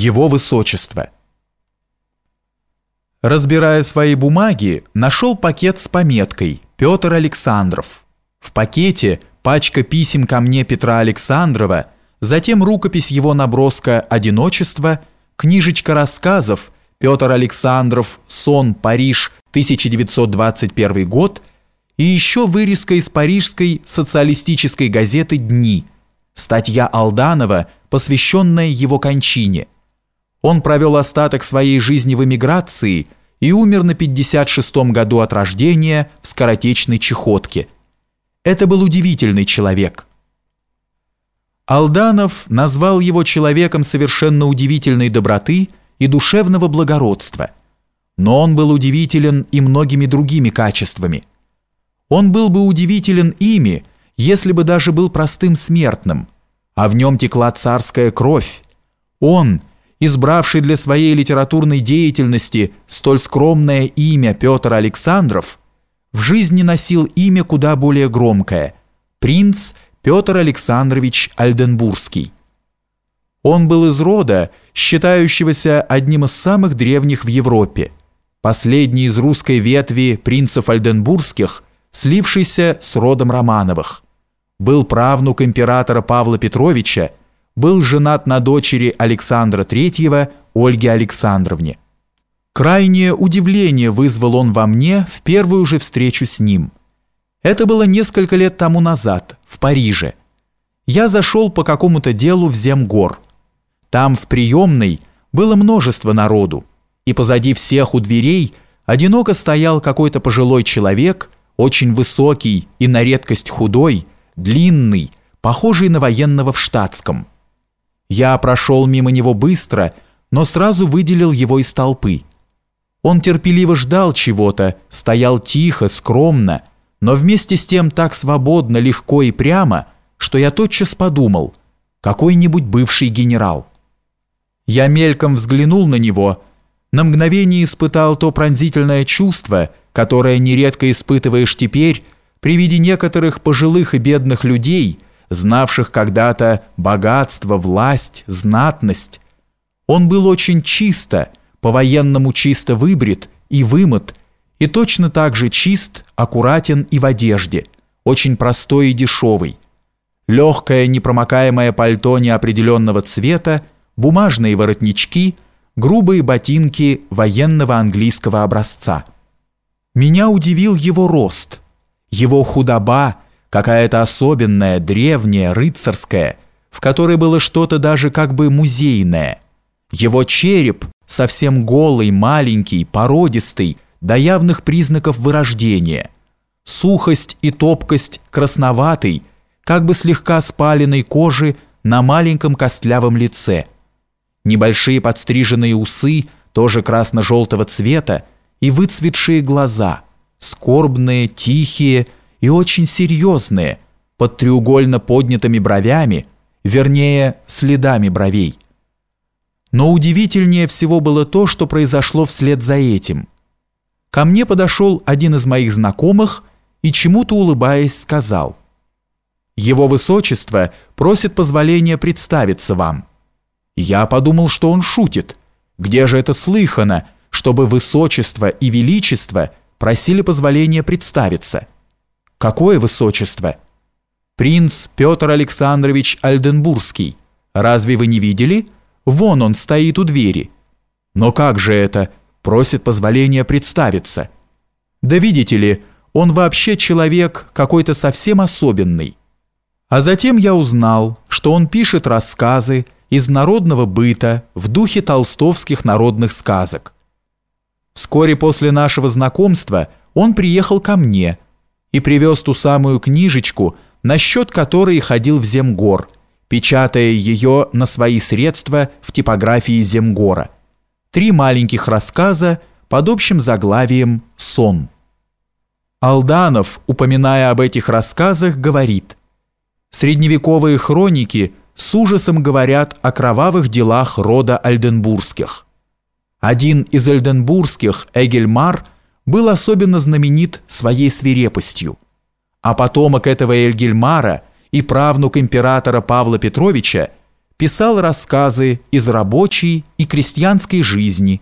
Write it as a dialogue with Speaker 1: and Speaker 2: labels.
Speaker 1: Его Высочество. Разбирая свои бумаги, нашел пакет с пометкой «Петр Александров». В пакете пачка писем ко мне Петра Александрова, затем рукопись его наброска «Одиночество», книжечка рассказов «Петр Александров. Сон. Париж. 1921 год» и еще вырезка из парижской социалистической газеты «Дни», статья Алданова, посвященная его кончине. Он провел остаток своей жизни в эмиграции и умер на 56-м году от рождения в скоротечной чехотке. Это был удивительный человек. Алданов назвал его человеком совершенно удивительной доброты и душевного благородства. Но он был удивителен и многими другими качествами – он был бы удивителен ими, если бы даже был простым смертным, а в нем текла царская кровь. Он, избравший для своей литературной деятельности столь скромное имя Петр Александров, в жизни носил имя куда более громкое – принц Петр Александрович Альденбургский. Он был из рода, считающегося одним из самых древних в Европе, последний из русской ветви принцев Альденбургских – слившийся с родом Романовых. Был правнук императора Павла Петровича, был женат на дочери Александра III Ольге Александровне. Крайнее удивление вызвал он во мне в первую же встречу с ним. Это было несколько лет тому назад, в Париже. Я зашел по какому-то делу в Земгор. Там, в приемной, было множество народу, и позади всех у дверей одиноко стоял какой-то пожилой человек – очень высокий и на редкость худой, длинный, похожий на военного в штатском. Я прошел мимо него быстро, но сразу выделил его из толпы. Он терпеливо ждал чего-то, стоял тихо, скромно, но вместе с тем так свободно, легко и прямо, что я тотчас подумал, какой-нибудь бывший генерал. Я мельком взглянул на него, на мгновение испытал то пронзительное чувство, которое нередко испытываешь теперь при виде некоторых пожилых и бедных людей, знавших когда-то богатство, власть, знатность. Он был очень чисто, по-военному чисто выбрит и вымыт, и точно так же чист, аккуратен и в одежде, очень простой и дешевый. Легкое непромокаемое пальто неопределенного цвета, бумажные воротнички, грубые ботинки военного английского образца. Меня удивил его рост, его худоба, какая-то особенная, древняя, рыцарская, в которой было что-то даже как бы музейное. Его череп, совсем голый, маленький, породистый, до явных признаков вырождения. Сухость и топкость красноватой, как бы слегка спаленной кожи на маленьком костлявом лице. Небольшие подстриженные усы, тоже красно-желтого цвета, и выцветшие глаза, скорбные, тихие и очень серьезные, под треугольно поднятыми бровями, вернее, следами бровей. Но удивительнее всего было то, что произошло вслед за этим. Ко мне подошел один из моих знакомых и чему-то улыбаясь сказал «Его высочество просит позволения представиться вам». Я подумал, что он шутит. Где же это слыхано, чтобы высочество и величество просили позволения представиться. Какое высочество? Принц Петр Александрович Альденбургский. Разве вы не видели? Вон он стоит у двери. Но как же это? Просит позволения представиться. Да видите ли, он вообще человек какой-то совсем особенный. А затем я узнал, что он пишет рассказы из народного быта в духе толстовских народных сказок. Вскоре после нашего знакомства он приехал ко мне и привез ту самую книжечку, насчет которой ходил в Земгор, печатая ее на свои средства в типографии Земгора. Три маленьких рассказа под общим заглавием «Сон». Алданов, упоминая об этих рассказах, говорит «Средневековые хроники с ужасом говорят о кровавых делах рода Альденбургских». Один из эльденбургских, Эгельмар, был особенно знаменит своей свирепостью. А потомок этого Эльгельмара и правнук императора Павла Петровича писал рассказы из рабочей и крестьянской жизни